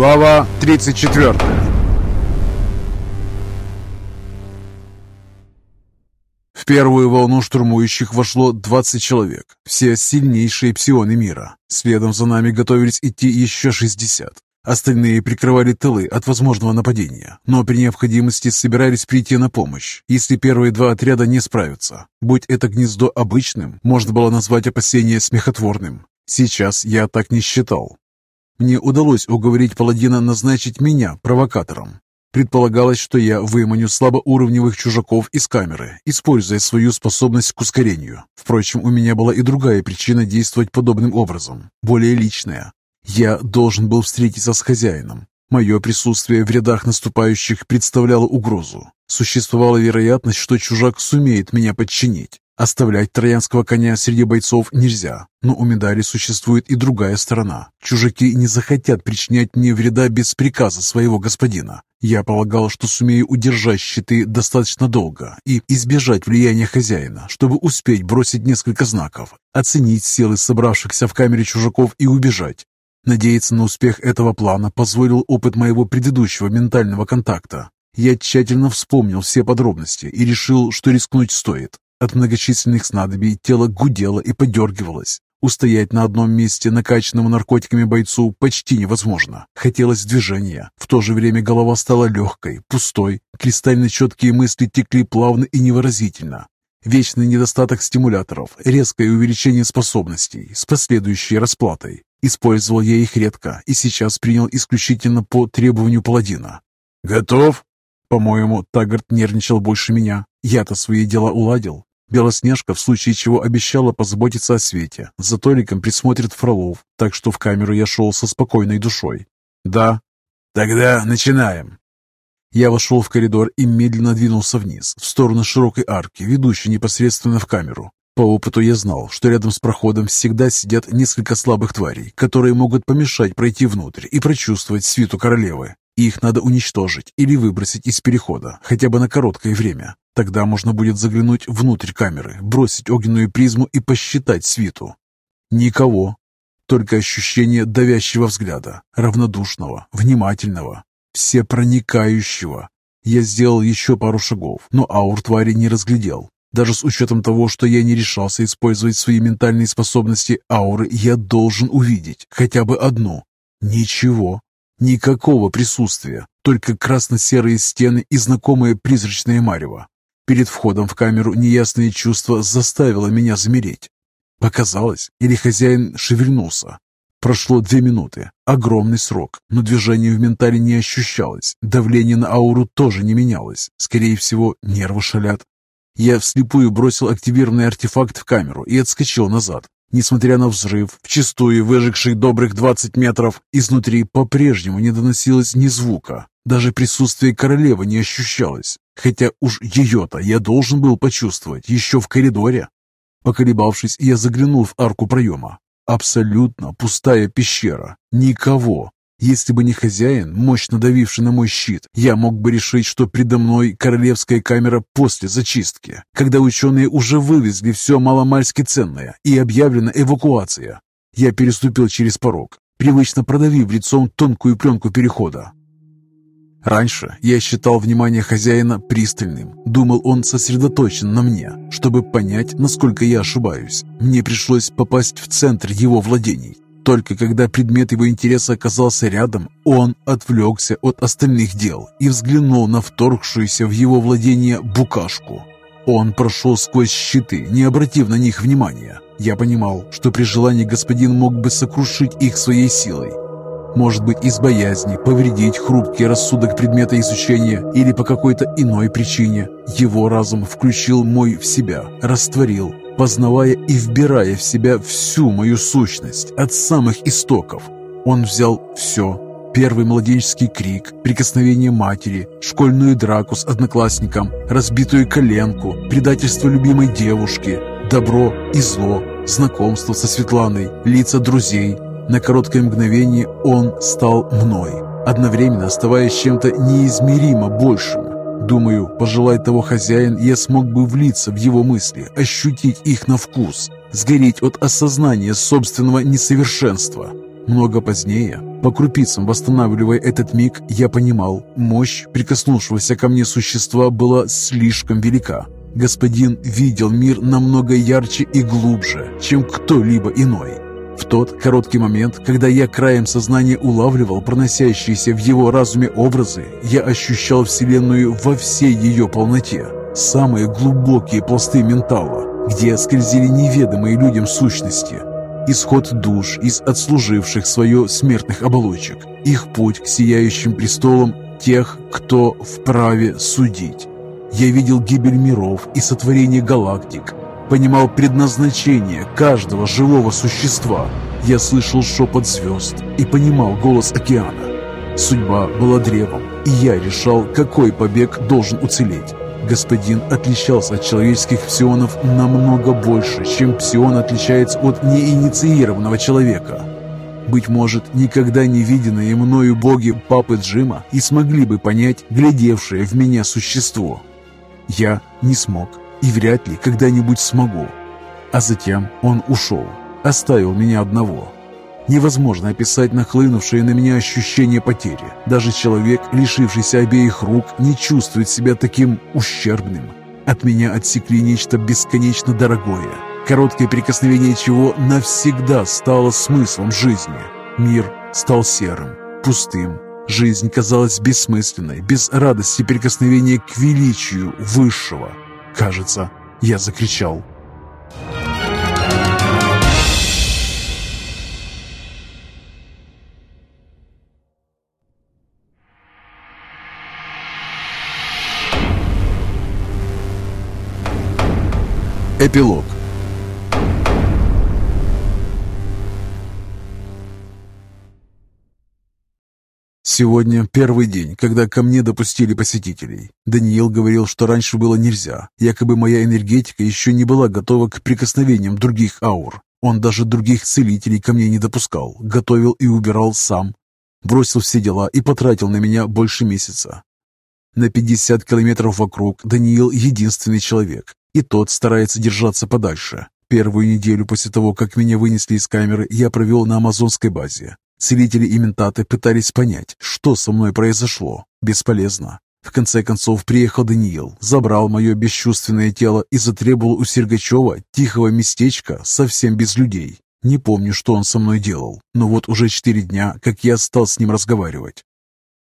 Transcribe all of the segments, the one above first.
Глава 34 В первую волну штурмующих вошло 20 человек, все сильнейшие псионы мира. Следом за нами готовились идти еще 60. Остальные прикрывали тылы от возможного нападения, но при необходимости собирались прийти на помощь, если первые два отряда не справятся. Будь это гнездо обычным, можно было назвать опасение смехотворным. Сейчас я так не считал. Мне удалось уговорить паладина назначить меня провокатором. Предполагалось, что я выманю слабоуровневых чужаков из камеры, используя свою способность к ускорению. Впрочем, у меня была и другая причина действовать подобным образом, более личная. Я должен был встретиться с хозяином. Мое присутствие в рядах наступающих представляло угрозу. Существовала вероятность, что чужак сумеет меня подчинить. Оставлять троянского коня среди бойцов нельзя, но у медали существует и другая сторона. Чужаки не захотят причинять мне вреда без приказа своего господина. Я полагал, что сумею удержать щиты достаточно долго и избежать влияния хозяина, чтобы успеть бросить несколько знаков, оценить силы собравшихся в камере чужаков и убежать. Надеяться на успех этого плана позволил опыт моего предыдущего ментального контакта. Я тщательно вспомнил все подробности и решил, что рискнуть стоит. От многочисленных снадобий тело гудело и подергивалось. Устоять на одном месте накачанному наркотиками бойцу почти невозможно. Хотелось движения. В то же время голова стала легкой, пустой. Кристально четкие мысли текли плавно и невыразительно. Вечный недостаток стимуляторов, резкое увеличение способностей с последующей расплатой. Использовал я их редко и сейчас принял исключительно по требованию паладина. «Готов?» По-моему, Таггарт нервничал больше меня. Я-то свои дела уладил. Белоснежка в случае чего обещала позаботиться о свете. За Толиком присмотрит Фролов, так что в камеру я шел со спокойной душой. «Да». «Тогда начинаем». Я вошел в коридор и медленно двинулся вниз, в сторону широкой арки, ведущей непосредственно в камеру. По опыту я знал, что рядом с проходом всегда сидят несколько слабых тварей, которые могут помешать пройти внутрь и прочувствовать свиту королевы. Их надо уничтожить или выбросить из перехода, хотя бы на короткое время. Тогда можно будет заглянуть внутрь камеры, бросить огненную призму и посчитать свиту. Никого. Только ощущение давящего взгляда, равнодушного, внимательного, всепроникающего. Я сделал еще пару шагов, но аур твари не разглядел. Даже с учетом того, что я не решался использовать свои ментальные способности ауры, я должен увидеть хотя бы одну. Ничего. Никакого присутствия, только красно-серые стены и знакомое призрачное марево. Перед входом в камеру неясное чувство заставило меня замереть. Показалось, или хозяин шевельнулся. Прошло две минуты. Огромный срок, но движение в ментале не ощущалось. Давление на ауру тоже не менялось. Скорее всего, нервы шалят. Я вслепую бросил активированный артефакт в камеру и отскочил назад. Несмотря на взрыв, вчистую выжигший добрых 20 метров, изнутри по-прежнему не доносилось ни звука. Даже присутствие королевы не ощущалось, хотя уж ее-то я должен был почувствовать еще в коридоре. Поколебавшись, я заглянул в арку проема. Абсолютно пустая пещера. Никого. Если бы не хозяин, мощно давивший на мой щит, я мог бы решить, что предо мной королевская камера после зачистки, когда ученые уже вывезли все маломальски ценное и объявлена эвакуация. Я переступил через порог, привычно продавив лицом тонкую пленку перехода. Раньше я считал внимание хозяина пристальным. Думал, он сосредоточен на мне. Чтобы понять, насколько я ошибаюсь, мне пришлось попасть в центр его владений. Только когда предмет его интереса оказался рядом, он отвлекся от остальных дел и взглянул на вторгшуюся в его владение букашку. Он прошел сквозь щиты, не обратив на них внимания. Я понимал, что при желании господин мог бы сокрушить их своей силой, может быть, из боязни повредить хрупкий рассудок предмета изучения или по какой-то иной причине. Его разум включил мой в себя, растворил, познавая и вбирая в себя всю мою сущность от самых истоков. Он взял все. Первый младенческий крик, прикосновение матери, школьную драку с одноклассником, разбитую коленку, предательство любимой девушки, добро и зло, знакомство со Светланой, лица друзей – на короткое мгновение он стал мной, одновременно оставаясь чем-то неизмеримо большим. Думаю, пожелай того хозяин, я смог бы влиться в его мысли, ощутить их на вкус, сгореть от осознания собственного несовершенства. Много позднее, по крупицам восстанавливая этот миг, я понимал, мощь прикоснувшегося ко мне существа была слишком велика. Господин видел мир намного ярче и глубже, чем кто-либо иной. В тот короткий момент, когда я краем сознания улавливал проносящиеся в его разуме образы, я ощущал Вселенную во всей ее полноте. Самые глубокие пласты ментала, где скользили неведомые людям сущности. Исход душ из отслуживших свое смертных оболочек. Их путь к сияющим престолам тех, кто вправе судить. Я видел гибель миров и сотворение галактик, понимал предназначение каждого живого существа. Я слышал шепот звезд и понимал голос океана. Судьба была древом, и я решал, какой побег должен уцелеть. Господин отличался от человеческих псионов намного больше, чем псион отличается от неинициированного человека. Быть может, никогда не виденные мною боги Папы Джима и смогли бы понять глядевшее в меня существо. Я не смог и вряд ли когда-нибудь смогу. А затем он ушел, оставил меня одного. Невозможно описать нахлынувшее на меня ощущение потери. Даже человек, лишившийся обеих рук, не чувствует себя таким ущербным. От меня отсекли нечто бесконечно дорогое, короткое прикосновение чего навсегда стало смыслом жизни. Мир стал серым, пустым. Жизнь казалась бессмысленной, без радости прикосновения к величию Высшего. Кажется, я закричал. Эпилог Сегодня первый день, когда ко мне допустили посетителей. Даниил говорил, что раньше было нельзя. Якобы моя энергетика еще не была готова к прикосновениям других аур. Он даже других целителей ко мне не допускал, готовил и убирал сам. Бросил все дела и потратил на меня больше месяца. На 50 километров вокруг Даниил единственный человек, и тот старается держаться подальше. Первую неделю после того, как меня вынесли из камеры, я провел на амазонской базе. Целители и ментаты пытались понять, что со мной произошло. Бесполезно. В конце концов приехал Даниил, забрал мое бесчувственное тело и затребовал у Сергачева тихого местечка совсем без людей. Не помню, что он со мной делал, но вот уже четыре дня, как я стал с ним разговаривать.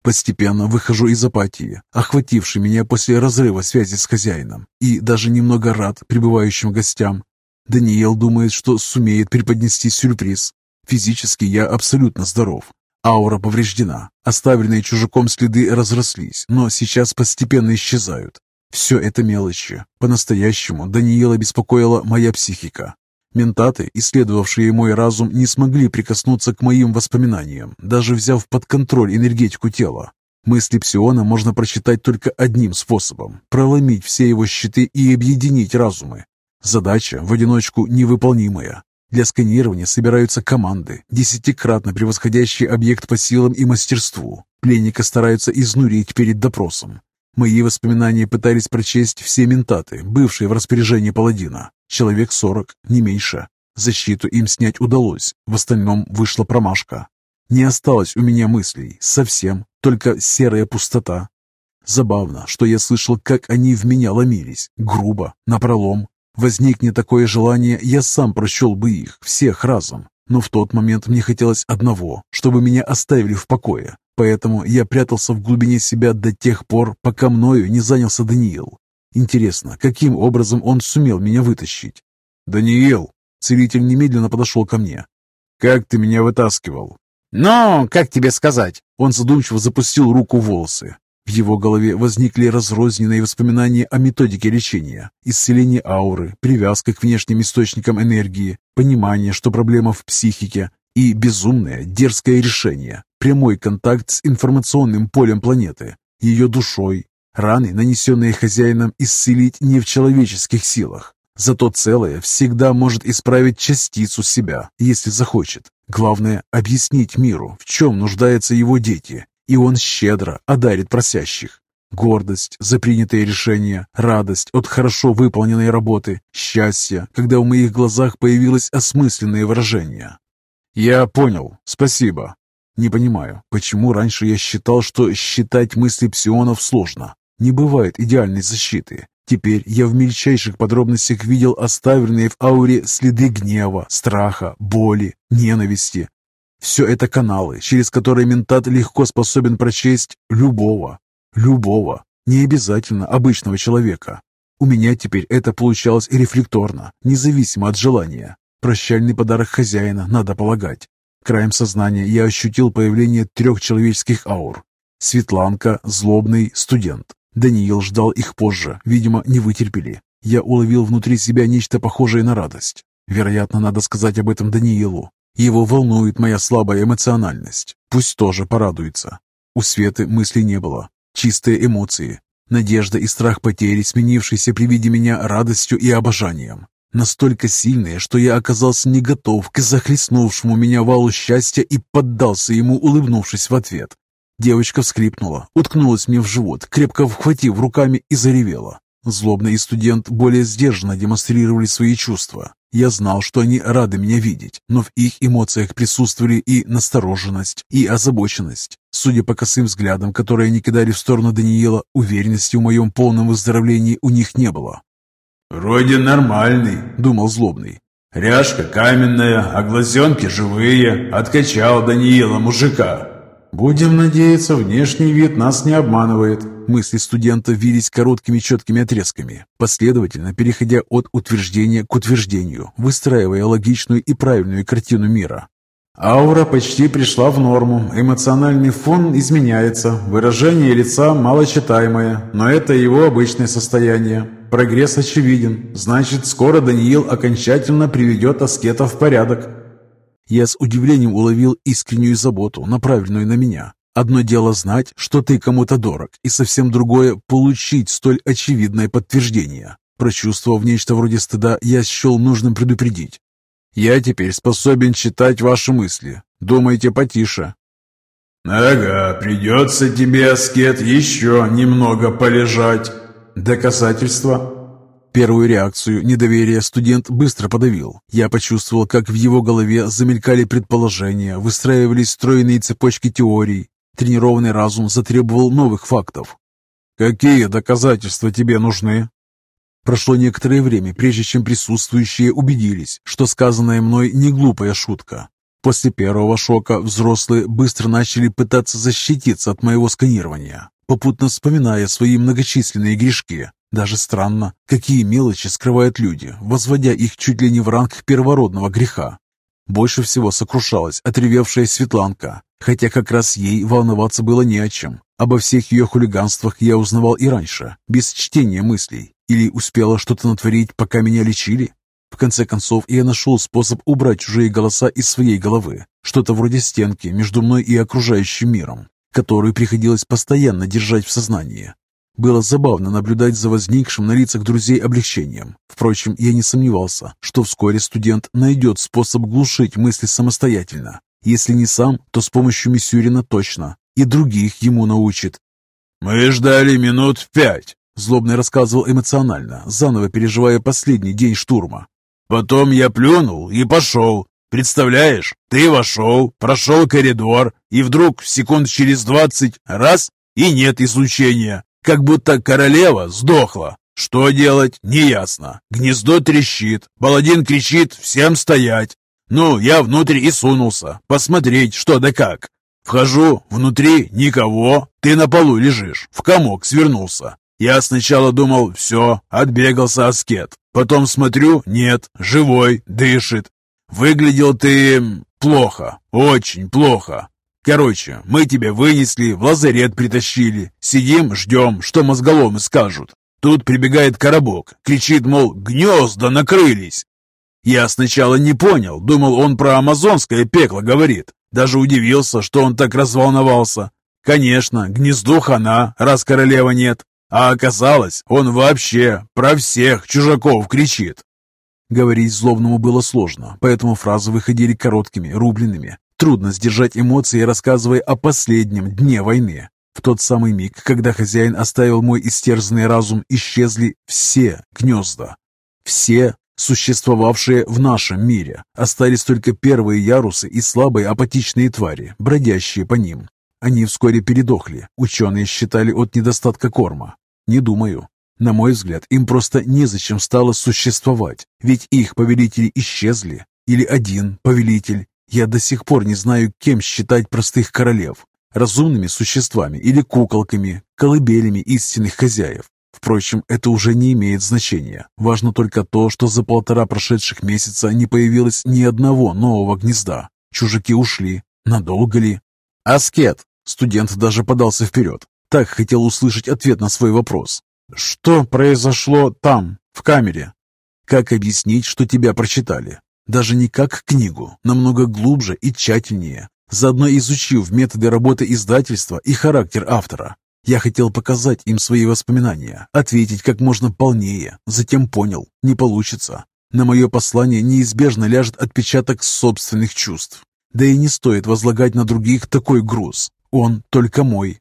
Постепенно выхожу из апатии, охватившей меня после разрыва связи с хозяином, и даже немного рад прибывающим гостям. Даниил думает, что сумеет преподнести сюрприз, Физически я абсолютно здоров. Аура повреждена. Оставленные чужаком следы разрослись, но сейчас постепенно исчезают. Все это мелочи. По-настоящему Даниила беспокоила моя психика. Ментаты, исследовавшие мой разум, не смогли прикоснуться к моим воспоминаниям, даже взяв под контроль энергетику тела. Мысли Псиона можно прочитать только одним способом – проломить все его щиты и объединить разумы. Задача в одиночку невыполнимая. Для сканирования собираются команды, десятикратно превосходящие объект по силам и мастерству. Пленника стараются изнурить перед допросом. Мои воспоминания пытались прочесть все ментаты, бывшие в распоряжении паладина. Человек сорок, не меньше. Защиту им снять удалось, в остальном вышла промашка. Не осталось у меня мыслей, совсем, только серая пустота. Забавно, что я слышал, как они в меня ломились, грубо, напролом, Возникне такое желание, я сам прощел бы их, всех разом. Но в тот момент мне хотелось одного, чтобы меня оставили в покое. Поэтому я прятался в глубине себя до тех пор, пока мною не занялся Даниил. Интересно, каким образом он сумел меня вытащить? «Даниил!» Целитель немедленно подошел ко мне. «Как ты меня вытаскивал?» «Ну, как тебе сказать?» Он задумчиво запустил руку в волосы. В его голове возникли разрозненные воспоминания о методике лечения, исцелении ауры, привязка к внешним источникам энергии, понимание, что проблема в психике, и безумное, дерзкое решение, прямой контакт с информационным полем планеты, ее душой. Раны, нанесенные хозяином, исцелить не в человеческих силах. Зато целое всегда может исправить частицу себя, если захочет. Главное – объяснить миру, в чем нуждаются его дети, и он щедро одарит просящих. Гордость за принятые решения, радость от хорошо выполненной работы, счастье, когда в моих глазах появилось осмысленное выражение. «Я понял. Спасибо. Не понимаю, почему раньше я считал, что считать мысли псионов сложно. Не бывает идеальной защиты. Теперь я в мельчайших подробностях видел оставленные в ауре следы гнева, страха, боли, ненависти. Все это каналы, через которые ментат легко способен прочесть любого, любого, не обязательно обычного человека. У меня теперь это получалось рефлекторно, независимо от желания. Прощальный подарок хозяина, надо полагать. Краем сознания я ощутил появление трех человеческих аур. Светланка, злобный, студент. Даниил ждал их позже, видимо, не вытерпели. Я уловил внутри себя нечто похожее на радость. Вероятно, надо сказать об этом Даниилу. Его волнует моя слабая эмоциональность. Пусть тоже порадуется. У Светы мыслей не было. Чистые эмоции. Надежда и страх потери, сменившиеся при виде меня радостью и обожанием настолько сильные, что я оказался не готов к захлестнувшему меня валу счастья и поддался ему, улыбнувшись в ответ. Девочка вскрипнула, уткнулась мне в живот, крепко вхватив руками и заревела. Злобный и студент более сдержанно демонстрировали свои чувства. Я знал, что они рады меня видеть, но в их эмоциях присутствовали и настороженность, и озабоченность. Судя по косым взглядам, которые они кидали в сторону Даниила, уверенности в моем полном выздоровлении у них не было. «Вроде нормальный», — думал злобный. «Ряжка каменная, а глазенки живые. Откачал Даниила мужика». «Будем надеяться, внешний вид нас не обманывает». Мысли студента вились короткими четкими отрезками, последовательно переходя от утверждения к утверждению, выстраивая логичную и правильную картину мира. Аура почти пришла в норму, эмоциональный фон изменяется, выражение лица малочитаемое, но это его обычное состояние. Прогресс очевиден, значит, скоро Даниил окончательно приведет аскета в порядок. Я с удивлением уловил искреннюю заботу, направленную на меня. Одно дело знать, что ты кому-то дорог, и совсем другое – получить столь очевидное подтверждение. Прочувствовав нечто вроде стыда, я счел нужным предупредить. Я теперь способен читать ваши мысли. Думайте потише». «Ага, придется тебе, аскет, еще немного полежать». «Доказательства?» Первую реакцию недоверия студент быстро подавил. Я почувствовал, как в его голове замелькали предположения, выстраивались стройные цепочки теорий. Тренированный разум затребовал новых фактов. «Какие доказательства тебе нужны?» Прошло некоторое время, прежде чем присутствующие убедились, что сказанное мной не глупая шутка. После первого шока взрослые быстро начали пытаться защититься от моего сканирования, попутно вспоминая свои многочисленные грешки. Даже странно, какие мелочи скрывают люди, возводя их чуть ли не в ранг первородного греха. Больше всего сокрушалась отревевшая Светланка, хотя как раз ей волноваться было не о чем. Обо всех ее хулиганствах я узнавал и раньше, без чтения мыслей. Или успела что-то натворить, пока меня лечили? В конце концов, я нашел способ убрать чужие голоса из своей головы. Что-то вроде стенки между мной и окружающим миром, которую приходилось постоянно держать в сознании. Было забавно наблюдать за возникшим на лицах друзей облегчением. Впрочем, я не сомневался, что вскоре студент найдет способ глушить мысли самостоятельно. Если не сам, то с помощью Мисюрина точно. И других ему научит. «Мы ждали минут пять», Злобный рассказывал эмоционально, заново переживая последний день штурма. «Потом я плюнул и пошел. Представляешь, ты вошел, прошел коридор, и вдруг секунд через двадцать раз и нет излучения, как будто королева сдохла. Что делать, неясно. Гнездо трещит, паладин кричит «всем стоять». Ну, я внутрь и сунулся, посмотреть, что да как. Вхожу, внутри никого, ты на полу лежишь, в комок свернулся. Я сначала думал, все, отбегался аскет. Потом смотрю, нет, живой, дышит. Выглядел ты плохо, очень плохо. Короче, мы тебя вынесли, в лазарет притащили. Сидим, ждем, что мозголомы скажут. Тут прибегает коробок, кричит, мол, гнезда накрылись. Я сначала не понял, думал, он про амазонское пекло говорит. Даже удивился, что он так разволновался. Конечно, гнезду хана, раз королева нет. А оказалось, он вообще про всех чужаков кричит. Говорить злобному было сложно, поэтому фразы выходили короткими, рубленными. Трудно сдержать эмоции, рассказывая о последнем дне войны. В тот самый миг, когда хозяин оставил мой истерзанный разум, исчезли все гнезда. Все существовавшие в нашем мире. Остались только первые ярусы и слабые апатичные твари, бродящие по ним. Они вскоре передохли, ученые считали от недостатка корма. Не думаю. На мой взгляд, им просто незачем стало существовать, ведь их повелители исчезли. Или один повелитель. Я до сих пор не знаю, кем считать простых королев. Разумными существами или куколками, колыбелями истинных хозяев. Впрочем, это уже не имеет значения. Важно только то, что за полтора прошедших месяца не появилось ни одного нового гнезда. Чужаки ушли. Надолго ли? «Аскет!» Студент даже подался вперед. Так хотел услышать ответ на свой вопрос. «Что произошло там, в камере?» «Как объяснить, что тебя прочитали?» Даже не как книгу, намного глубже и тщательнее, заодно изучив методы работы издательства и характер автора. Я хотел показать им свои воспоминания, ответить как можно полнее, затем понял, не получится. На мое послание неизбежно ляжет отпечаток собственных чувств. Да и не стоит возлагать на других такой груз. Он только мой.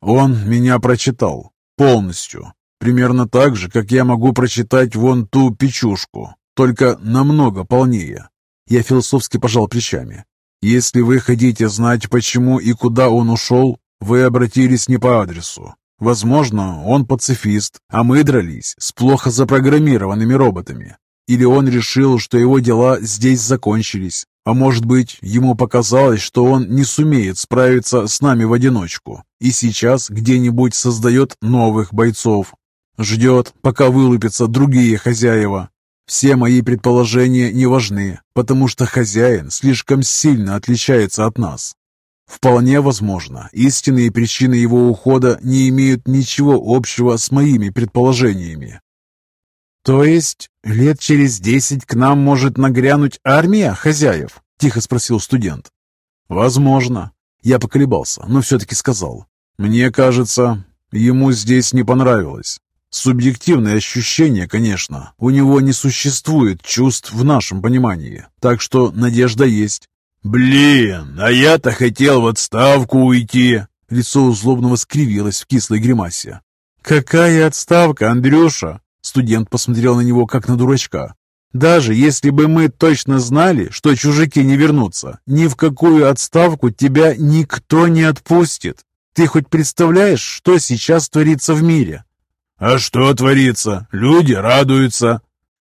Он меня прочитал. Полностью. Примерно так же, как я могу прочитать вон ту печушку. Только намного полнее. Я философски пожал плечами. Если вы хотите знать, почему и куда он ушел, вы обратились не по адресу. Возможно, он пацифист, а мы дрались с плохо запрограммированными роботами. Или он решил, что его дела здесь закончились, а может быть, ему показалось, что он не сумеет справиться с нами в одиночку, и сейчас где-нибудь создает новых бойцов. Ждет, пока вылупятся другие хозяева. Все мои предположения не важны, потому что хозяин слишком сильно отличается от нас. Вполне возможно, истинные причины его ухода не имеют ничего общего с моими предположениями. «То есть лет через десять к нам может нагрянуть армия хозяев?» — тихо спросил студент. «Возможно». Я поколебался, но все-таки сказал. «Мне кажется, ему здесь не понравилось. Субъективное ощущение, конечно. У него не существует чувств в нашем понимании, так что надежда есть». «Блин, а я-то хотел в отставку уйти!» Лицо злобного скривилось в кислой гримасе. «Какая отставка, Андрюша? Студент посмотрел на него, как на дурачка. «Даже если бы мы точно знали, что чужаки не вернутся, ни в какую отставку тебя никто не отпустит. Ты хоть представляешь, что сейчас творится в мире?» «А что творится? Люди радуются».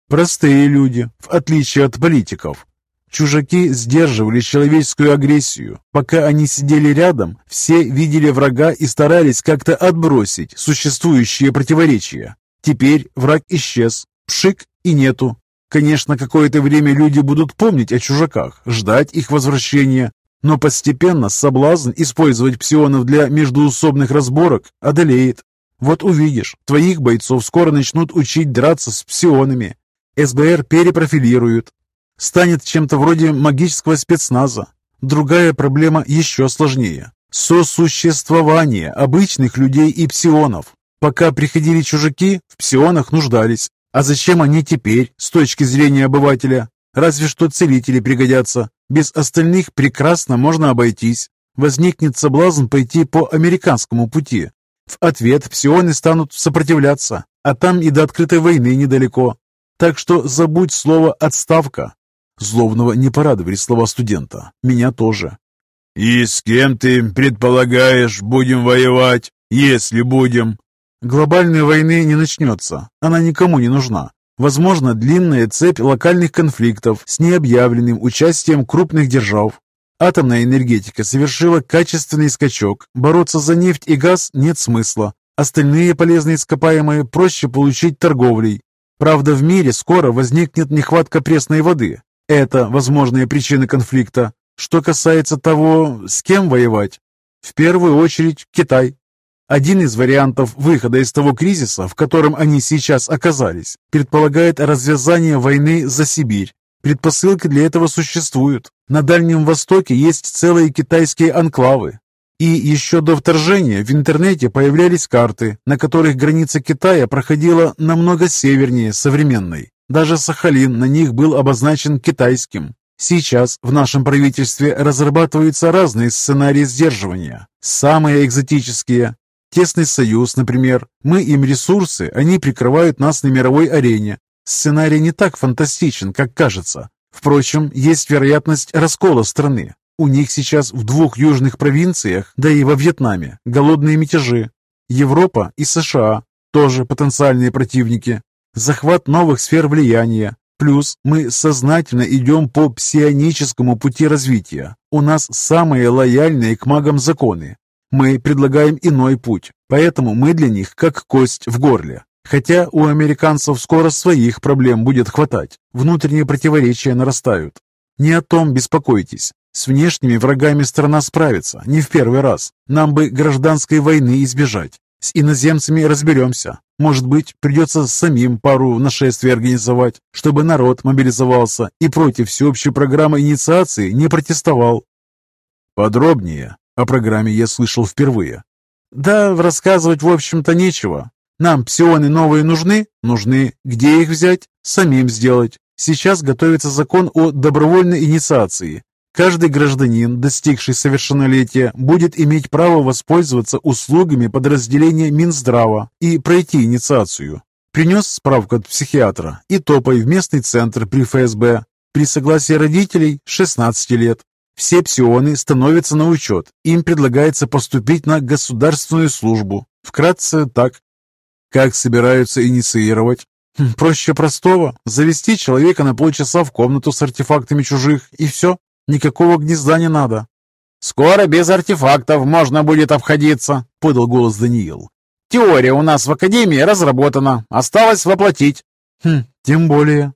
«Простые люди, в отличие от политиков. Чужаки сдерживали человеческую агрессию. Пока они сидели рядом, все видели врага и старались как-то отбросить существующие противоречия. Теперь враг исчез, пшик и нету. Конечно, какое-то время люди будут помнить о чужаках, ждать их возвращения, но постепенно соблазн использовать псионов для междуусобных разборок одолеет. Вот увидишь, твоих бойцов скоро начнут учить драться с псионами. СБР перепрофилируют. Станет чем-то вроде магического спецназа. Другая проблема еще сложнее. Сосуществование обычных людей и псионов. Пока приходили чужаки, в псионах нуждались. А зачем они теперь, с точки зрения обывателя? Разве что целители пригодятся. Без остальных прекрасно можно обойтись. Возникнет соблазн пойти по американскому пути. В ответ псионы станут сопротивляться, а там и до открытой войны недалеко. Так что забудь слово «отставка». Зловного не порадовали слова студента. Меня тоже. «И с кем ты, предполагаешь, будем воевать, если будем?» Глобальной войны не начнется, она никому не нужна. Возможно, длинная цепь локальных конфликтов с необъявленным участием крупных держав. Атомная энергетика совершила качественный скачок. Бороться за нефть и газ нет смысла. Остальные полезные ископаемые проще получить торговлей. Правда, в мире скоро возникнет нехватка пресной воды. Это возможные причины конфликта. Что касается того, с кем воевать, в первую очередь Китай. Один из вариантов выхода из того кризиса, в котором они сейчас оказались, предполагает развязание войны за Сибирь. Предпосылки для этого существуют. На Дальнем Востоке есть целые китайские анклавы. И еще до вторжения в интернете появлялись карты, на которых граница Китая проходила намного севернее современной. Даже Сахалин на них был обозначен китайским. Сейчас в нашем правительстве разрабатываются разные сценарии сдерживания. Самые экзотические Тесный союз, например. Мы им ресурсы, они прикрывают нас на мировой арене. Сценарий не так фантастичен, как кажется. Впрочем, есть вероятность раскола страны. У них сейчас в двух южных провинциях, да и во Вьетнаме, голодные мятежи. Европа и США тоже потенциальные противники. Захват новых сфер влияния. Плюс мы сознательно идем по псионическому пути развития. У нас самые лояльные к магам законы. Мы предлагаем иной путь, поэтому мы для них как кость в горле. Хотя у американцев скоро своих проблем будет хватать. Внутренние противоречия нарастают. Не о том беспокойтесь. С внешними врагами страна справится, не в первый раз. Нам бы гражданской войны избежать. С иноземцами разберемся. Может быть, придется самим пару нашествий организовать, чтобы народ мобилизовался и против всеобщей программы инициации не протестовал. Подробнее о программе я слышал впервые. Да, рассказывать, в общем-то, нечего. Нам псионы новые нужны? Нужны. Где их взять? Самим сделать. Сейчас готовится закон о добровольной инициации. Каждый гражданин, достигший совершеннолетия, будет иметь право воспользоваться услугами подразделения Минздрава и пройти инициацию. Принес справку от психиатра и топай в местный центр при ФСБ. При согласии родителей 16 лет. Все псионы становятся на учет. Им предлагается поступить на государственную службу. Вкратце так. Как собираются инициировать? Хм, проще простого. Завести человека на полчаса в комнату с артефактами чужих, и все. Никакого гнезда не надо. «Скоро без артефактов можно будет обходиться», — подал голос Даниил. «Теория у нас в Академии разработана. Осталось воплотить». «Хм, тем более».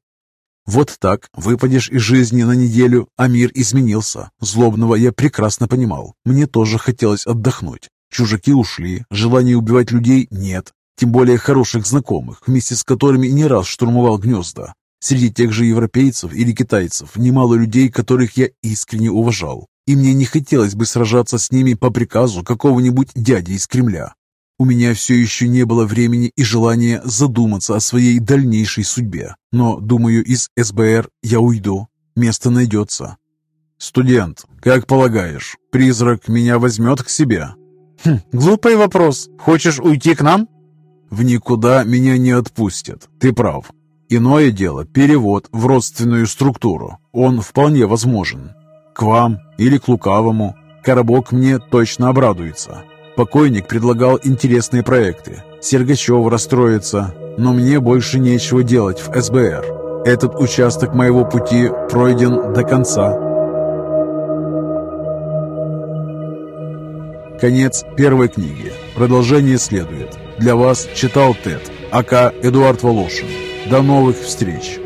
Вот так выпадешь из жизни на неделю, а мир изменился. Злобного я прекрасно понимал. Мне тоже хотелось отдохнуть. Чужаки ушли, желания убивать людей нет тем более хороших знакомых, вместе с которыми не раз штурмовал гнезда. Среди тех же европейцев или китайцев немало людей, которых я искренне уважал, и мне не хотелось бы сражаться с ними по приказу какого-нибудь дяди из Кремля. У меня все еще не было времени и желания задуматься о своей дальнейшей судьбе, но, думаю, из СБР я уйду, место найдется. «Студент, как полагаешь, призрак меня возьмет к себе?» «Хм, глупый вопрос. Хочешь уйти к нам?» В никуда меня не отпустят. Ты прав. Иное дело – перевод в родственную структуру. Он вполне возможен. К вам или к лукавому. Коробок мне точно обрадуется. Покойник предлагал интересные проекты. Сергачев расстроится, но мне больше нечего делать в СБР. Этот участок моего пути пройден до конца. Конец первой книги. Продолжение следует. Для вас читал Тед, АК Эдуард Волошин. До новых встреч!